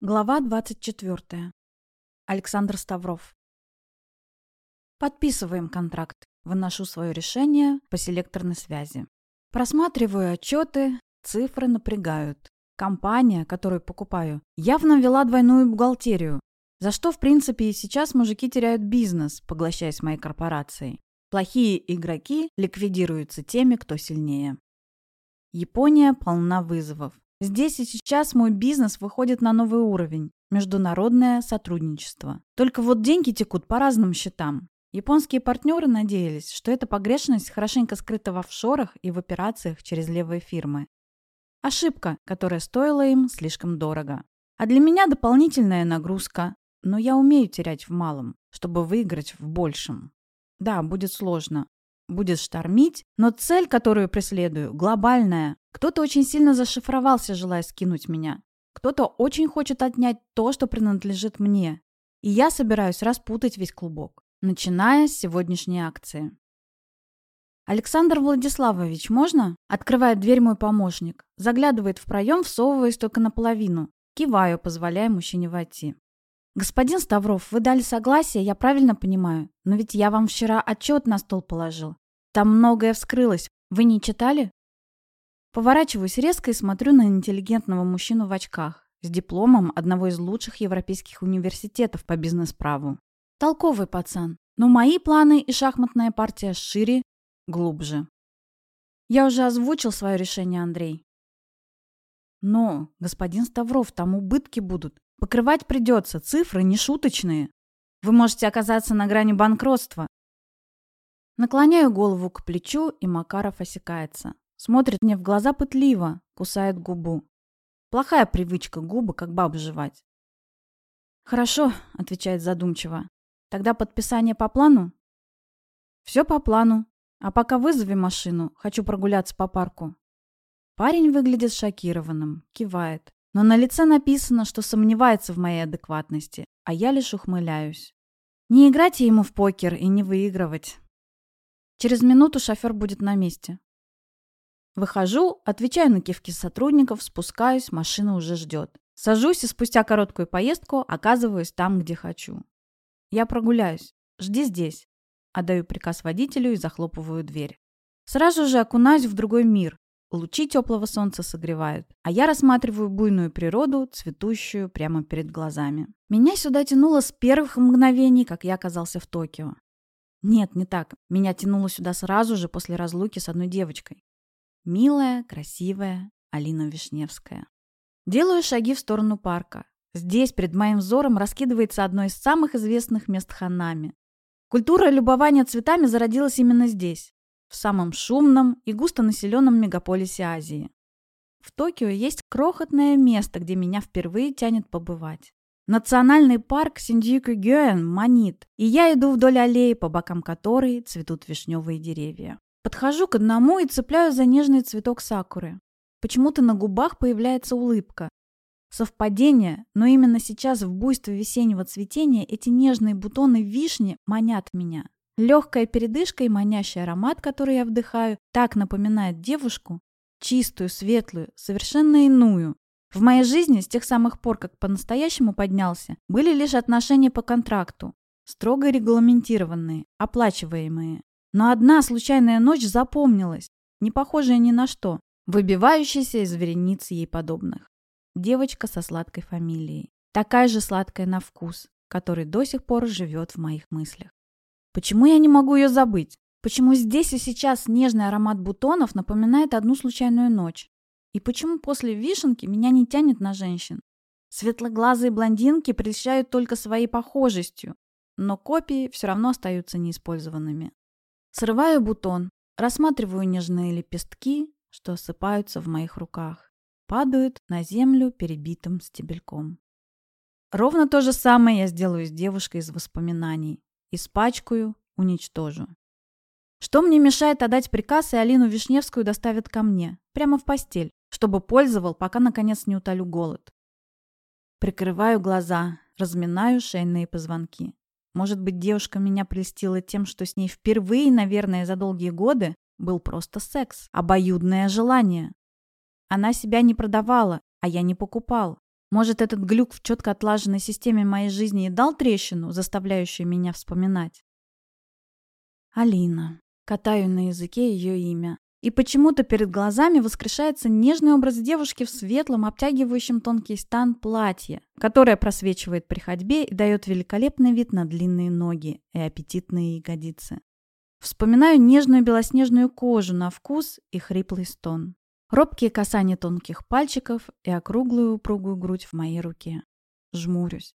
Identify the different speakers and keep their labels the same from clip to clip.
Speaker 1: Глава 24. Александр Ставров. Подписываем контракт. Выношу свое решение по селекторной связи. Просматриваю отчеты, цифры напрягают. Компания, которую покупаю, явно ввела двойную бухгалтерию, за что, в принципе, и сейчас мужики теряют бизнес, поглощаясь моей корпорацией. Плохие игроки ликвидируются теми, кто сильнее. Япония полна вызовов. Здесь и сейчас мой бизнес выходит на новый уровень – международное сотрудничество. Только вот деньги текут по разным счетам. Японские партнеры надеялись, что эта погрешность хорошенько скрыта в офшорах и в операциях через левые фирмы. Ошибка, которая стоила им слишком дорого. А для меня дополнительная нагрузка. Но я умею терять в малом, чтобы выиграть в большем. Да, будет сложно, будет штормить, но цель, которую преследую, глобальная. Кто-то очень сильно зашифровался, желая скинуть меня. Кто-то очень хочет отнять то, что принадлежит мне. И я собираюсь распутать весь клубок, начиная с сегодняшней акции. «Александр Владиславович, можно?» Открывает дверь мой помощник. Заглядывает в проем, всовываясь только наполовину. Киваю, позволяя мужчине войти. «Господин Ставров, вы дали согласие, я правильно понимаю? Но ведь я вам вчера отчет на стол положил. Там многое вскрылось. Вы не читали?» Поворачиваюсь резко и смотрю на интеллигентного мужчину в очках с дипломом одного из лучших европейских университетов по бизнес-праву. Толковый пацан, но мои планы и шахматная партия шире, глубже. Я уже озвучил свое решение, Андрей. Но, господин Ставров, там убытки будут. Покрывать придется, цифры не шуточные. Вы можете оказаться на грани банкротства. Наклоняю голову к плечу, и Макаров осекается. Смотрит мне в глаза пытливо, кусает губу. Плохая привычка губы, как бабу жевать. «Хорошо», — отвечает задумчиво. «Тогда подписание по плану?» «Все по плану. А пока вызови машину. Хочу прогуляться по парку». Парень выглядит шокированным, кивает. Но на лице написано, что сомневается в моей адекватности, а я лишь ухмыляюсь. Не играть ему в покер и не выигрывать. Через минуту шофер будет на месте. Выхожу, отвечаю на кивки сотрудников, спускаюсь, машина уже ждет. Сажусь и спустя короткую поездку оказываюсь там, где хочу. Я прогуляюсь. Жди здесь. Отдаю приказ водителю и захлопываю дверь. Сразу же окунаюсь в другой мир, Лучи теплого солнца согревают, а я рассматриваю буйную природу, цветущую прямо перед глазами. Меня сюда тянуло с первых мгновений, как я оказался в Токио. Нет, не так. Меня тянуло сюда сразу же после разлуки с одной девочкой. Милая, красивая Алина Вишневская. Делаю шаги в сторону парка. Здесь перед моим взором раскидывается одно из самых известных мест Ханами. Культура любования цветами зародилась именно здесь в самом шумном и густонаселенном мегаполисе Азии. В Токио есть крохотное место, где меня впервые тянет побывать. Национальный парк Синдзюку-Гёэн манит, и я иду вдоль аллеи, по бокам которой цветут вишневые деревья. Подхожу к одному и цепляю за нежный цветок сакуры. Почему-то на губах появляется улыбка. Совпадение, но именно сейчас в буйстве весеннего цветения эти нежные бутоны вишни манят меня. Легкая передышка и манящий аромат, который я вдыхаю, так напоминает девушку, чистую, светлую, совершенно иную. В моей жизни с тех самых пор, как по-настоящему поднялся, были лишь отношения по контракту, строго регламентированные, оплачиваемые. Но одна случайная ночь запомнилась, не похожая ни на что, выбивающаяся из верениц ей подобных. Девочка со сладкой фамилией. Такая же сладкая на вкус, который до сих пор живет в моих мыслях. Почему я не могу ее забыть? Почему здесь и сейчас нежный аромат бутонов напоминает одну случайную ночь? И почему после вишенки меня не тянет на женщин? Светлоглазые блондинки прельщают только своей похожестью, но копии все равно остаются неиспользованными. Срываю бутон, рассматриваю нежные лепестки, что осыпаются в моих руках, падают на землю перебитым стебельком. Ровно то же самое я сделаю с девушкой из воспоминаний. Испачкаю, уничтожу. Что мне мешает отдать приказ, и Алину Вишневскую доставят ко мне, прямо в постель, чтобы пользовал, пока наконец не утолю голод. Прикрываю глаза, разминаю шейные позвонки. Может быть, девушка меня прельстила тем, что с ней впервые, наверное, за долгие годы был просто секс, обоюдное желание. Она себя не продавала, а я не покупал. Может, этот глюк в четко отлаженной системе моей жизни и дал трещину, заставляющую меня вспоминать? Алина. Катаю на языке ее имя. И почему-то перед глазами воскрешается нежный образ девушки в светлом, обтягивающем тонкий стан платье, которое просвечивает при ходьбе и дает великолепный вид на длинные ноги и аппетитные ягодицы. Вспоминаю нежную белоснежную кожу на вкус и хриплый стон. Робкие касания тонких пальчиков и округлую упругую грудь в моей руке. Жмурюсь.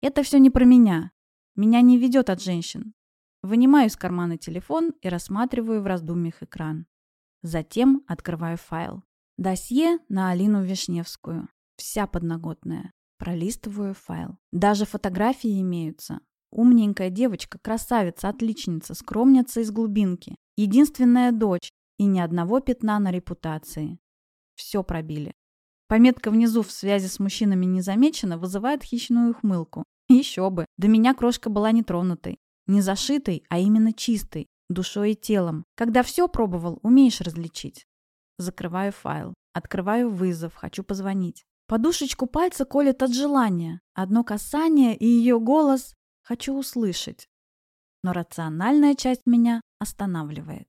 Speaker 1: Это все не про меня. Меня не ведет от женщин. Вынимаю из кармана телефон и рассматриваю в раздумьях экран. Затем открываю файл. Досье на Алину Вишневскую. Вся подноготная. Пролистываю файл. Даже фотографии имеются. Умненькая девочка, красавица, отличница, скромница из глубинки. Единственная дочь и ни одного пятна на репутации. Все пробили. Пометка внизу в связи с мужчинами не замечена вызывает хищную ухмылку. Еще бы, до меня крошка была не тронутой. Не зашитой, а именно чистой, душой и телом. Когда все пробовал, умеешь различить. Закрываю файл. Открываю вызов, хочу позвонить. Подушечку пальца колет от желания. Одно касание и ее голос хочу услышать. Но рациональная часть меня останавливает.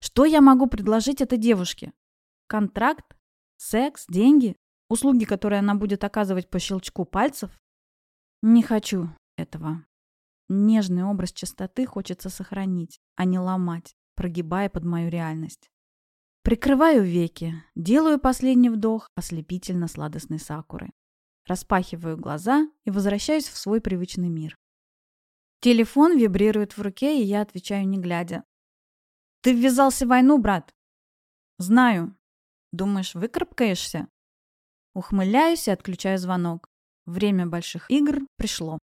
Speaker 1: Что я могу предложить этой девушке? Контракт? Секс? Деньги? Услуги, которые она будет оказывать по щелчку пальцев? Не хочу этого. Нежный образ чистоты хочется сохранить, а не ломать, прогибая под мою реальность. Прикрываю веки, делаю последний вдох ослепительно-сладостной сакуры. Распахиваю глаза и возвращаюсь в свой привычный мир. Телефон вибрирует в руке, и я отвечаю не глядя. «Ты ввязался в войну, брат?» «Знаю. Думаешь, выкарабкаешься?» Ухмыляюсь и отключаю звонок. Время больших игр пришло.